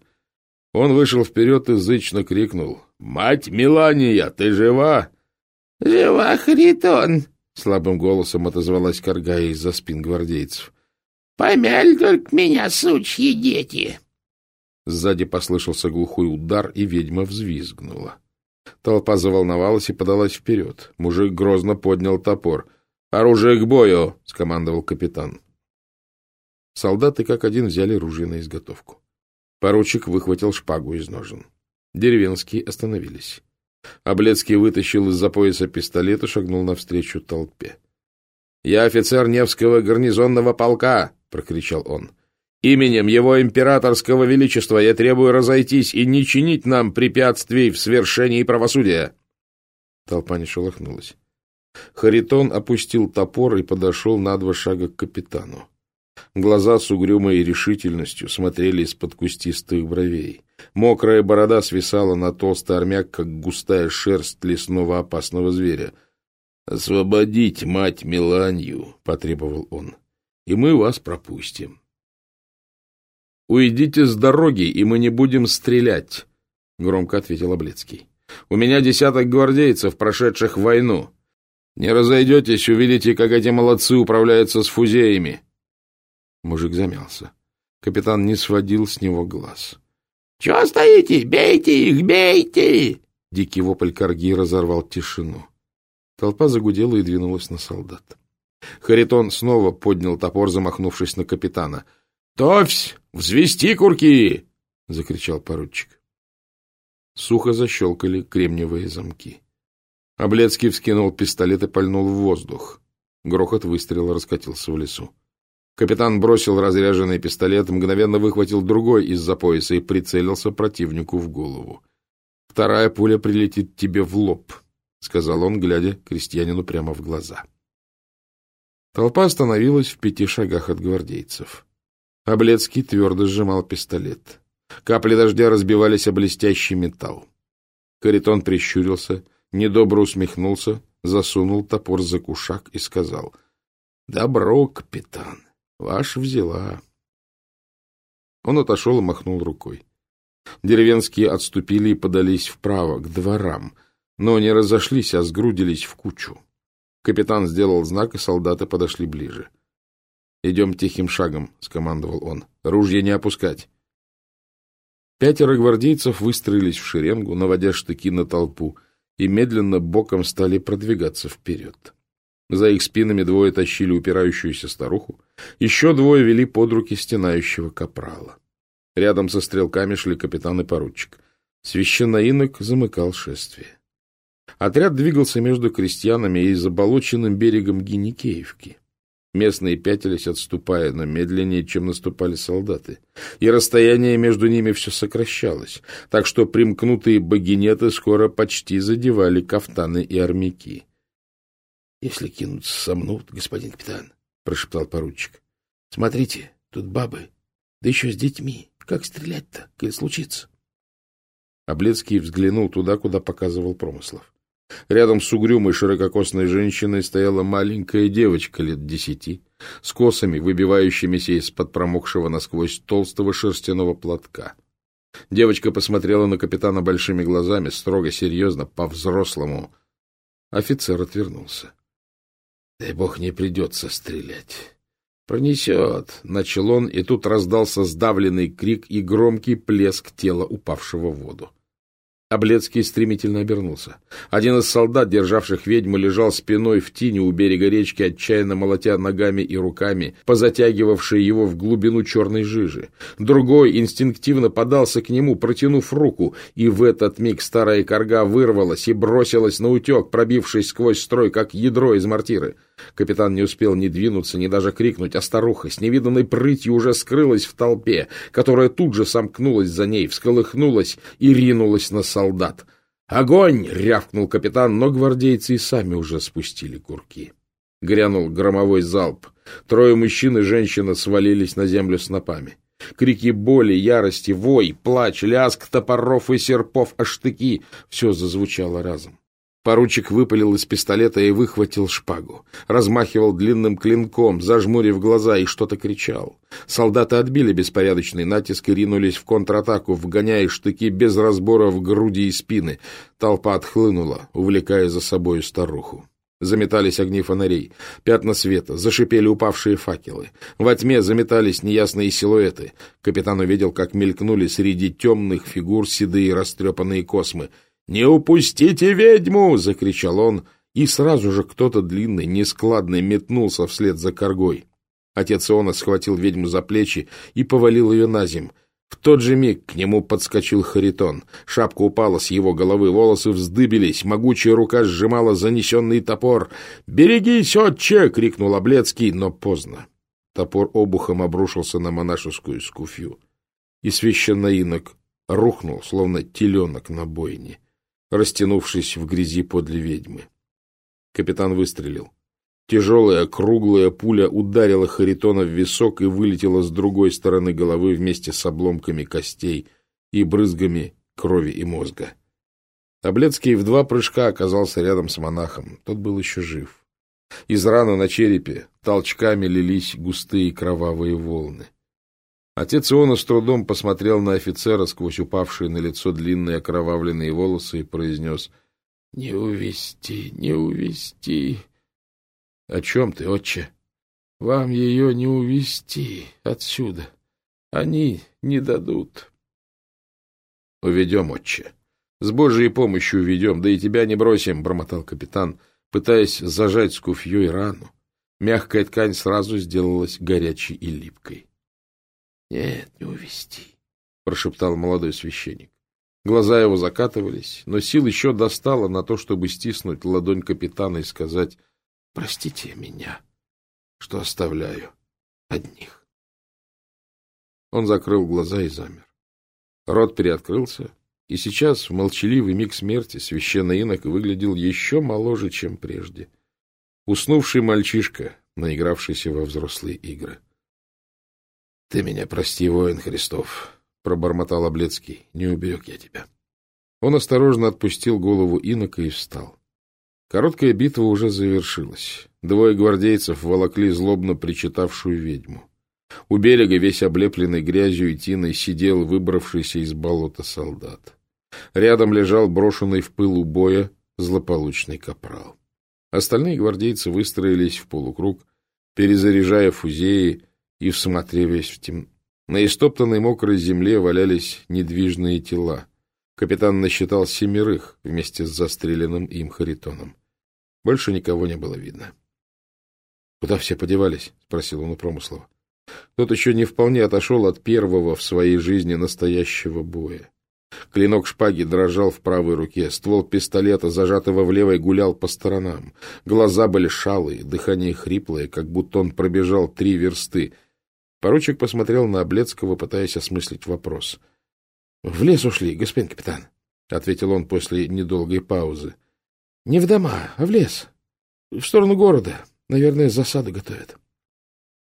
Он вышел вперед и зычно крикнул. — Мать Милания, ты жива? — Жива, Харитон! — слабым голосом отозвалась Каргая из-за спин гвардейцев. — Помяли только меня, сучьи дети! — Сзади послышался глухой удар, и ведьма взвизгнула. Толпа заволновалась и подалась вперед. Мужик грозно поднял топор. «Оружие к бою!» — скомандовал капитан. Солдаты как один взяли ружье на изготовку. Поручик выхватил шпагу из ножен. Деревенские остановились. Облецкий вытащил из-за пояса пистолет и шагнул навстречу толпе. — Я офицер Невского гарнизонного полка! — прокричал он. Именем его императорского величества я требую разойтись и не чинить нам препятствий в свершении правосудия. Толпа не шелохнулась. Харитон опустил топор и подошел на два шага к капитану. Глаза с угрюмой решительностью смотрели из-под кустистых бровей. Мокрая борода свисала на толстый армяк, как густая шерсть лесного опасного зверя. — Освободить мать Меланью, — потребовал он, — и мы вас пропустим. — Уйдите с дороги, и мы не будем стрелять, — громко ответил Облецкий. — У меня десяток гвардейцев, прошедших войну. Не разойдетесь, увидите, как эти молодцы управляются с фузеями. Мужик замялся. Капитан не сводил с него глаз. — Чего стоите? Бейте их, бейте! Дикий вопль корги разорвал тишину. Толпа загудела и двинулась на солдат. Харитон снова поднял топор, замахнувшись на капитана. — Товсь! Взвести курки! — закричал поручик. Сухо защелкали кремниевые замки. Облецкий вскинул пистолет и пальнул в воздух. Грохот выстрела раскатился в лесу. Капитан бросил разряженный пистолет, мгновенно выхватил другой из-за пояса и прицелился противнику в голову. «Вторая пуля прилетит тебе в лоб», — сказал он, глядя крестьянину прямо в глаза. Толпа остановилась в пяти шагах от гвардейцев. Облецкий твердо сжимал пистолет. Капли дождя разбивались о блестящий металл. Каритон прищурился, недобро усмехнулся, засунул топор за кушак и сказал — Добро, капитан. Ваш взяла. Он отошел и махнул рукой. Деревенские отступили и подались вправо, к дворам, но не разошлись, а сгрудились в кучу. Капитан сделал знак, и солдаты подошли ближе. — Идем тихим шагом, — скомандовал он. — Ружья не опускать. Пятеро гвардейцев выстроились в шеренгу, наводя штыки на толпу, и медленно боком стали продвигаться вперед. За их спинами двое тащили упирающуюся старуху, еще двое вели под руки стенающего капрала. Рядом со стрелками шли капитан и поручик. Священноинок замыкал шествие. Отряд двигался между крестьянами и заболоченным берегом Геникеевки. Местные пятились, отступая, но медленнее, чем наступали солдаты. И расстояние между ними все сокращалось, так что примкнутые багинеты скоро почти задевали кафтаны и армяки. — Если кинутся, сомнут, господин капитан, — прошептал поручик. — Смотрите, тут бабы, да еще с детьми. Как стрелять-то, коль случится? Облецкий взглянул туда, куда показывал Промыслов. Рядом с угрюмой ширококосной женщиной стояла маленькая девочка лет десяти, с косами, выбивающимися из-под промокшего насквозь толстого шерстяного платка. Девочка посмотрела на капитана большими глазами, строго, серьезно, по-взрослому. Офицер отвернулся. Дай бог не придется стрелять. Пронесет, — начал он, и тут раздался сдавленный крик и громкий плеск тела упавшего в воду. Облецкий стремительно обернулся. Один из солдат, державших ведьму, лежал спиной в тине у берега речки, отчаянно молотя ногами и руками, позатягивавшие его в глубину черной жижи. Другой инстинктивно подался к нему, протянув руку, и в этот миг старая корга вырвалась и бросилась на утек, пробившись сквозь строй, как ядро из мортиры. Капитан не успел ни двинуться, ни даже крикнуть, а старуха с невиданной прытью уже скрылась в толпе, которая тут же сомкнулась за ней, всколыхнулась и ринулась на солдат. «Огонь!» — рявкнул капитан, но гвардейцы и сами уже спустили курки. Грянул громовой залп. Трое мужчин и женщина свалились на землю снопами. Крики боли, ярости, вой, плач, лязг топоров и серпов о штыки — все зазвучало разом. Поручик выпалил из пистолета и выхватил шпагу. Размахивал длинным клинком, зажмурив глаза, и что-то кричал. Солдаты отбили беспорядочный натиск и ринулись в контратаку, вгоняя штыки без разбора в груди и спины. Толпа отхлынула, увлекая за собою старуху. Заметались огни фонарей, пятна света, зашипели упавшие факелы. Во тьме заметались неясные силуэты. Капитан увидел, как мелькнули среди темных фигур седые растрепанные космы — «Не упустите ведьму!» — закричал он, и сразу же кто-то длинный, нескладный метнулся вслед за коргой. Отец Иона схватил ведьму за плечи и повалил ее на земь. В тот же миг к нему подскочил Харитон. Шапка упала с его головы, волосы вздыбились, могучая рука сжимала занесенный топор. «Берегись, отче!» — крикнул Облецкий, но поздно. Топор обухом обрушился на монашескую скуфью, и священноинок рухнул, словно теленок на бойне растянувшись в грязи подле ведьмы. Капитан выстрелил. Тяжелая круглая пуля ударила Харитона в висок и вылетела с другой стороны головы вместе с обломками костей и брызгами крови и мозга. Облецкий в два прыжка оказался рядом с монахом. Тот был еще жив. Из раны на черепе толчками лились густые кровавые волны. Отец Иона с трудом посмотрел на офицера сквозь упавшие на лицо длинные окровавленные волосы и произнес «Не увести, не увести». «О чем ты, отче?» «Вам ее не увести отсюда. Они не дадут». «Уведем, отче. С Божьей помощью уведем, да и тебя не бросим», — бормотал капитан, пытаясь зажать скуфьей рану. Мягкая ткань сразу сделалась горячей и липкой. Нет, не увести, прошептал молодой священник. Глаза его закатывались, но сил еще достало на то, чтобы стиснуть ладонь капитана и сказать «Простите меня, что оставляю одних». Он закрыл глаза и замер. Рот переоткрылся, и сейчас, в молчаливый миг смерти, священный инок выглядел еще моложе, чем прежде. Уснувший мальчишка, наигравшийся во взрослые игры. — Ты меня прости, воин Христов, — пробормотал Облецкий. — Не уберег я тебя. Он осторожно отпустил голову инока и встал. Короткая битва уже завершилась. Двое гвардейцев волокли злобно причитавшую ведьму. У берега, весь облепленный грязью и тиной, сидел выбравшийся из болота солдат. Рядом лежал брошенный в пылу боя злополучный капрал. Остальные гвардейцы выстроились в полукруг, перезаряжая фузеи, и всматриваясь в тем. На истоптанной мокрой земле валялись недвижные тела. Капитан насчитал семерых вместе с застреленным им Харитоном. Больше никого не было видно. — Куда все подевались? — спросил он у Промыслова. Тот еще не вполне отошел от первого в своей жизни настоящего боя. Клинок шпаги дрожал в правой руке, ствол пистолета, зажатого в левой, гулял по сторонам. Глаза были шалые, дыхание хриплое, как будто он пробежал три версты — Поручик посмотрел на Облецкого, пытаясь осмыслить вопрос. — В лес ушли, господин капитан, — ответил он после недолгой паузы. — Не в дома, а в лес. В сторону города. Наверное, засаду готовят.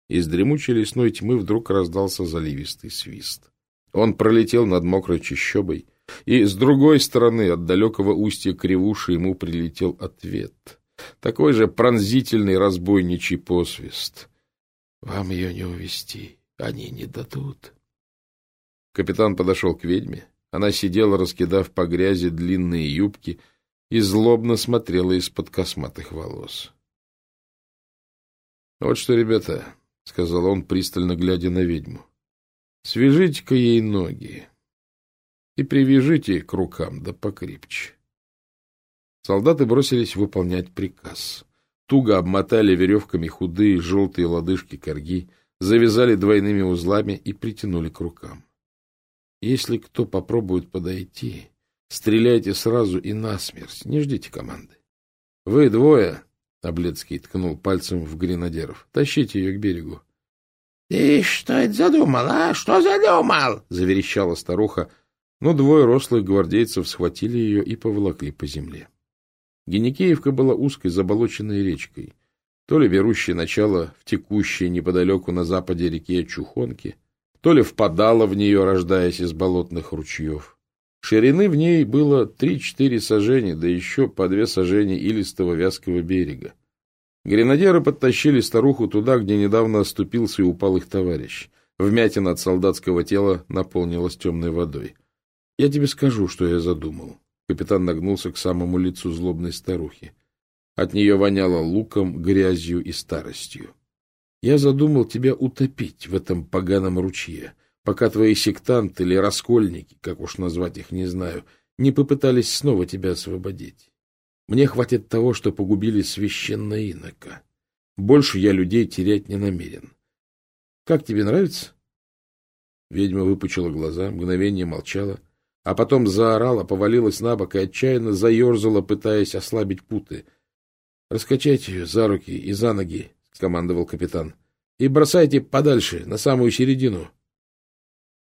Из дремучей лесной тьмы вдруг раздался заливистый свист. Он пролетел над мокрой чащобой, и с другой стороны от далекого устья кривуши ему прилетел ответ. Такой же пронзительный разбойничий посвист — вам ее не увести, они не дадут. Капитан подошел к ведьме. Она сидела, раскидав по грязи длинные юбки, и злобно смотрела из-под косматых волос. — Вот что, ребята, — сказал он, пристально глядя на ведьму, — свяжите-ка ей ноги и привяжите к рукам да покрепче. Солдаты бросились выполнять приказ туго обмотали веревками худые желтые лодыжки корги, завязали двойными узлами и притянули к рукам. Если кто попробует подойти, стреляйте сразу и насмерть, не ждите команды. Вы двое, — Облецкий ткнул пальцем в гренадеров, — тащите ее к берегу. — Ты что это задумал, а? Что задумал? — заверещала старуха, но двое рослых гвардейцев схватили ее и поволокли по земле. Геникеевка была узкой заболоченной речкой, то ли берущей начало в текущей неподалеку на западе реке Чухонки, то ли впадала в нее, рождаясь из болотных ручьев. Ширины в ней было три-четыре сажени, да еще по две сажени илистого вязкого берега. Гренадеры подтащили старуху туда, где недавно оступился и упал их товарищ. Вмятина от солдатского тела наполнилась темной водой. Я тебе скажу, что я задумал. Капитан нагнулся к самому лицу злобной старухи. От нее воняло луком, грязью и старостью. Я задумал тебя утопить в этом поганом ручье, пока твои сектанты или раскольники, как уж назвать их, не знаю, не попытались снова тебя освободить. Мне хватит того, что погубили священного инока. Больше я людей терять не намерен. Как тебе нравится? Ведьма выпучила глаза, мгновение молчала, а потом заорала, повалилась на бок и отчаянно заерзала, пытаясь ослабить путы. — Раскачайте ее за руки и за ноги, — скомандовал капитан, — и бросайте подальше, на самую середину.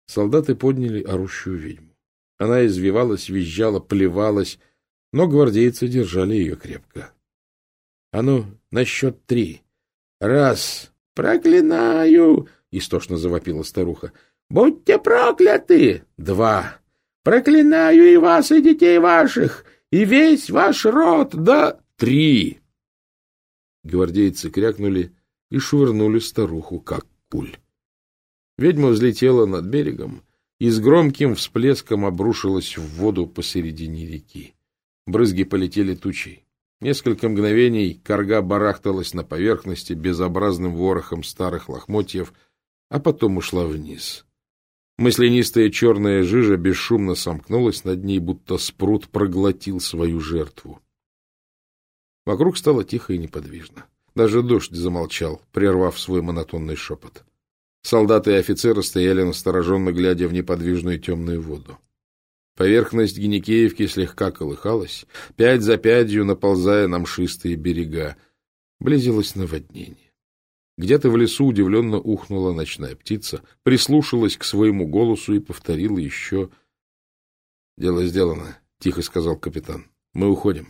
Солдаты подняли орущую ведьму. Она извивалась, визжала, плевалась, но гвардейцы держали ее крепко. — А ну, на счет три. — Раз. — Проклинаю! — истошно завопила старуха. — Будьте прокляты! — Два. Проклинаю и вас, и детей ваших, и весь ваш род, да...» «Три!» Гвардейцы крякнули и швырнули старуху, как куль. Ведьма взлетела над берегом и с громким всплеском обрушилась в воду посередине реки. Брызги полетели тучей. Несколько мгновений корга барахталась на поверхности безобразным ворохом старых лохмотьев, а потом ушла вниз. Мысленистая черная жижа бесшумно сомкнулась над ней, будто спрут проглотил свою жертву. Вокруг стало тихо и неподвижно. Даже дождь замолчал, прервав свой монотонный шепот. Солдаты и офицеры стояли настороженно, глядя в неподвижную темную воду. Поверхность Геникеевки слегка колыхалась, пять за пятью наползая на мшистые берега. Близилось наводнение. Где-то в лесу удивленно ухнула ночная птица, прислушалась к своему голосу и повторила еще. — Дело сделано, — тихо сказал капитан. — Мы уходим.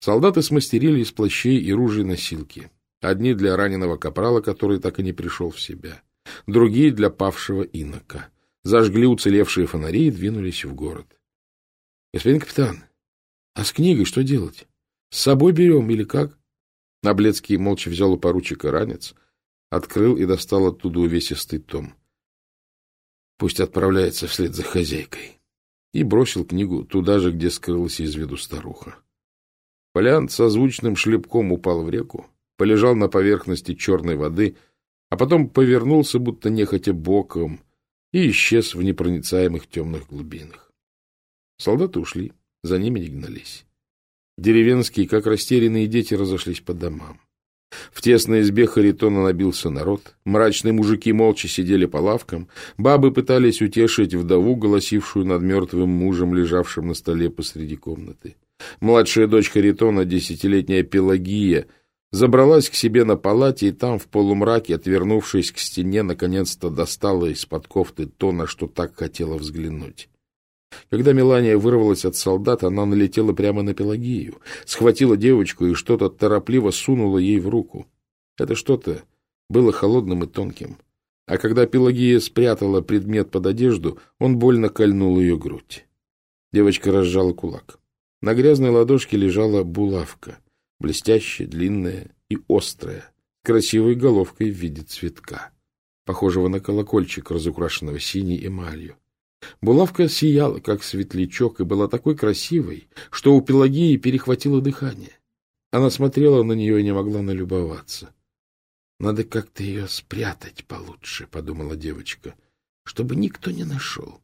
Солдаты смастерили из плащей и ружей носилки. Одни для раненого капрала, который так и не пришел в себя, другие для павшего инока. Зажгли уцелевшие фонари и двинулись в город. — Господин капитан, а с книгой что делать? С собой берем или как? Наблецкий молча взял у поручика ранец, открыл и достал оттуда увесистый том. Пусть отправляется вслед за хозяйкой. И бросил книгу туда же, где скрылась из виду старуха. Полиант со звучным шлепком упал в реку, полежал на поверхности черной воды, а потом повернулся, будто нехотя боком, и исчез в непроницаемых темных глубинах. Солдаты ушли, за ними не гнались. Деревенские, как растерянные дети, разошлись по домам. В тесной избе Харитона набился народ, мрачные мужики молча сидели по лавкам, бабы пытались утешить вдову, голосившую над мертвым мужем, лежавшим на столе посреди комнаты. Младшая дочь Харитона, десятилетняя Пелагия, забралась к себе на палате и там, в полумраке, отвернувшись к стене, наконец-то достала из-под кофты то, на что так хотела взглянуть. Когда Мелания вырвалась от солдат, она налетела прямо на Пелагию, схватила девочку и что-то торопливо сунула ей в руку. Это что-то было холодным и тонким. А когда Пелагия спрятала предмет под одежду, он больно кольнул ее грудь. Девочка разжала кулак. На грязной ладошке лежала булавка, блестящая, длинная и острая, красивой головкой в виде цветка, похожего на колокольчик, разукрашенного синей эмалью. Булавка сияла, как светлячок, и была такой красивой, что у Пелагии перехватило дыхание. Она смотрела на нее и не могла налюбоваться. — Надо как-то ее спрятать получше, — подумала девочка, — чтобы никто не нашел.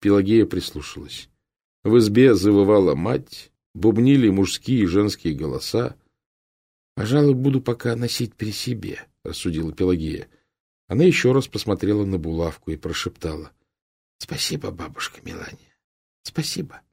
Пелагея прислушалась. В избе завывала мать, бубнили мужские и женские голоса. — Пожалуй, буду пока носить при себе, — рассудила Пелагея. Она еще раз посмотрела на булавку и прошептала — Спасибо, бабушка Мелания. Спасибо.